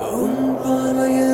Oh,